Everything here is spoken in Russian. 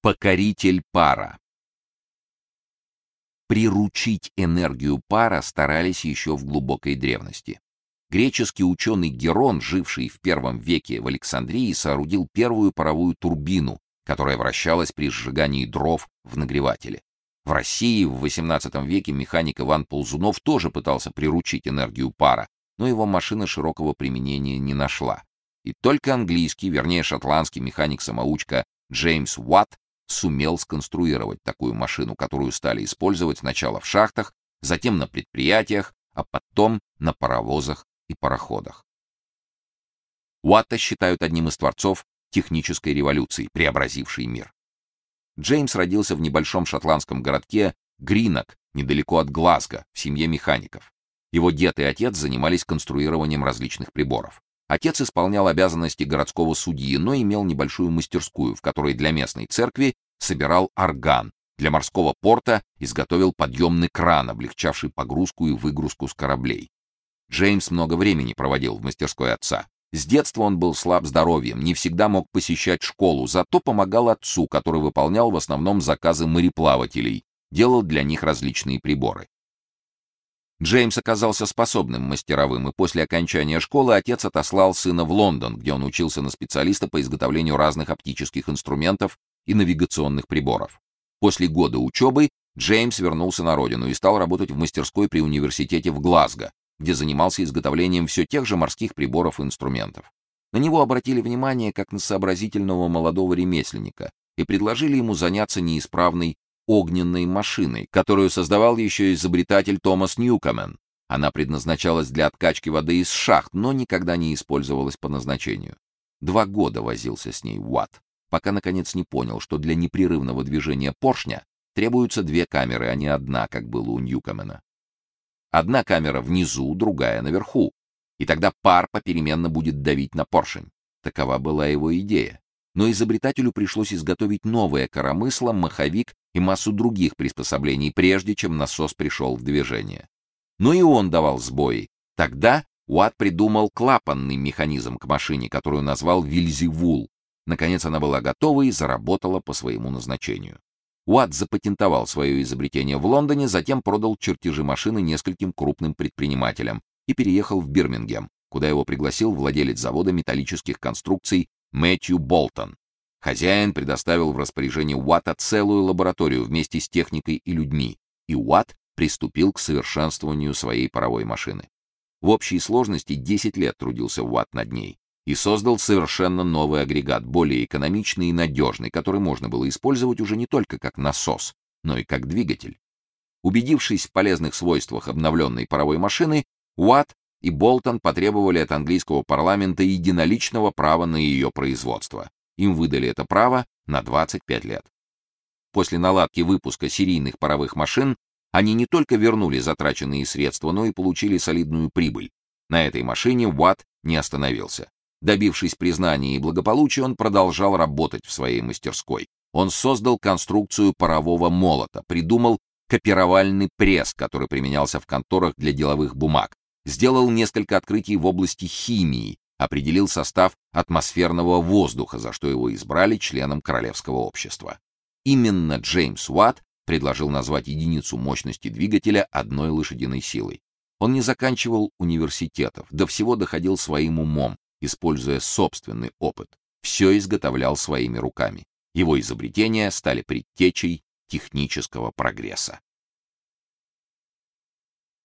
Покоритель пара. Приручить энергию пара старались еще в глубокой древности. Греческий ученый Герон, живший в первом веке в Александрии, соорудил первую паровую турбину, которая вращалась при сжигании дров в нагревателе. В России в XVIII веке механик Иван Ползунов тоже пытался приручить энергию пара, но его машина широкого применения не нашла. И только английский, вернее шотландский механик-самоучка Джеймс Уатт сумел сконструировать такую машину, которую стали использовать сначала в шахтах, затем на предприятиях, а потом на паровозах и пароходах. Уатта считают одним из творцов технической революции, преобразившей мир. Джеймс родился в небольшом шотландском городке Гринок, недалеко от Глазго, в семье механиков. Его дед и отец занимались конструированием различных приборов. Отец исполнял обязанности городского судьи, но имел небольшую мастерскую, в которой для местной церкви собирал орган, для морского порта изготовил подъемный кран, облегчавший погрузку и выгрузку с кораблей. Джеймс много времени проводил в мастерской отца. С детства он был слаб здоровьем, не всегда мог посещать школу, зато помогал отцу, который выполнял в основном заказы мореплавателей, делал для них различные приборы. Джеймс оказался способным мастеровым, и после окончания школы отец отослал сына в Лондон, где он учился на специалиста по изготовлению разных оптических инструментов и навигационных приборов. После года учебы Джеймс вернулся на родину и стал работать в мастерской при университете в Глазго, где занимался изготовлением все тех же морских приборов и инструментов. На него обратили внимание как на сообразительного молодого ремесленника и предложили ему заняться неисправной огненной машиной, которую создавал еще изобретатель Томас Ньюкомен. Она предназначалась для откачки воды из шахт, но никогда не использовалась по назначению. Два года возился с ней Уатт, пока наконец не понял, что для непрерывного движения поршня требуются две камеры, а не одна, как было у Ньюкомена. Одна камера внизу, другая наверху, и тогда пар попеременно будет давить на поршень. Такова была его идея но изобретателю пришлось изготовить новое коромысло, маховик и массу других приспособлений, прежде чем насос пришел в движение. Но и он давал сбои. Тогда Уатт придумал клапанный механизм к машине, которую назвал Вильзевул. Наконец она была готова и заработала по своему назначению. Уатт запатентовал свое изобретение в Лондоне, затем продал чертежи машины нескольким крупным предпринимателям и переехал в Бирмингем, куда его пригласил владелец завода металлических конструкций Мэтью Болтон. Хозяин предоставил в распоряжение Уатта целую лабораторию вместе с техникой и людьми, и Уатт приступил к совершенствованию своей паровой машины. В общей сложности 10 лет трудился Уатт над ней и создал совершенно новый агрегат, более экономичный и надежный, который можно было использовать уже не только как насос, но и как двигатель. Убедившись в полезных свойствах обновленной паровой машины, Уатт и Болтон потребовали от английского парламента единоличного права на ее производство. Им выдали это право на 25 лет. После наладки выпуска серийных паровых машин они не только вернули затраченные средства, но и получили солидную прибыль. На этой машине Уатт не остановился. Добившись признания и благополучия, он продолжал работать в своей мастерской. Он создал конструкцию парового молота, придумал копировальный пресс, который применялся в конторах для деловых бумаг, сделал несколько открытий в области химии, определил состав атмосферного воздуха, за что его избрали членом королевского общества. Именно Джеймс Уатт предложил назвать единицу мощности двигателя одной лошадиной силой. Он не заканчивал университетов, до всего доходил своим умом, используя собственный опыт. Все изготовлял своими руками. Его изобретения стали предтечей технического прогресса.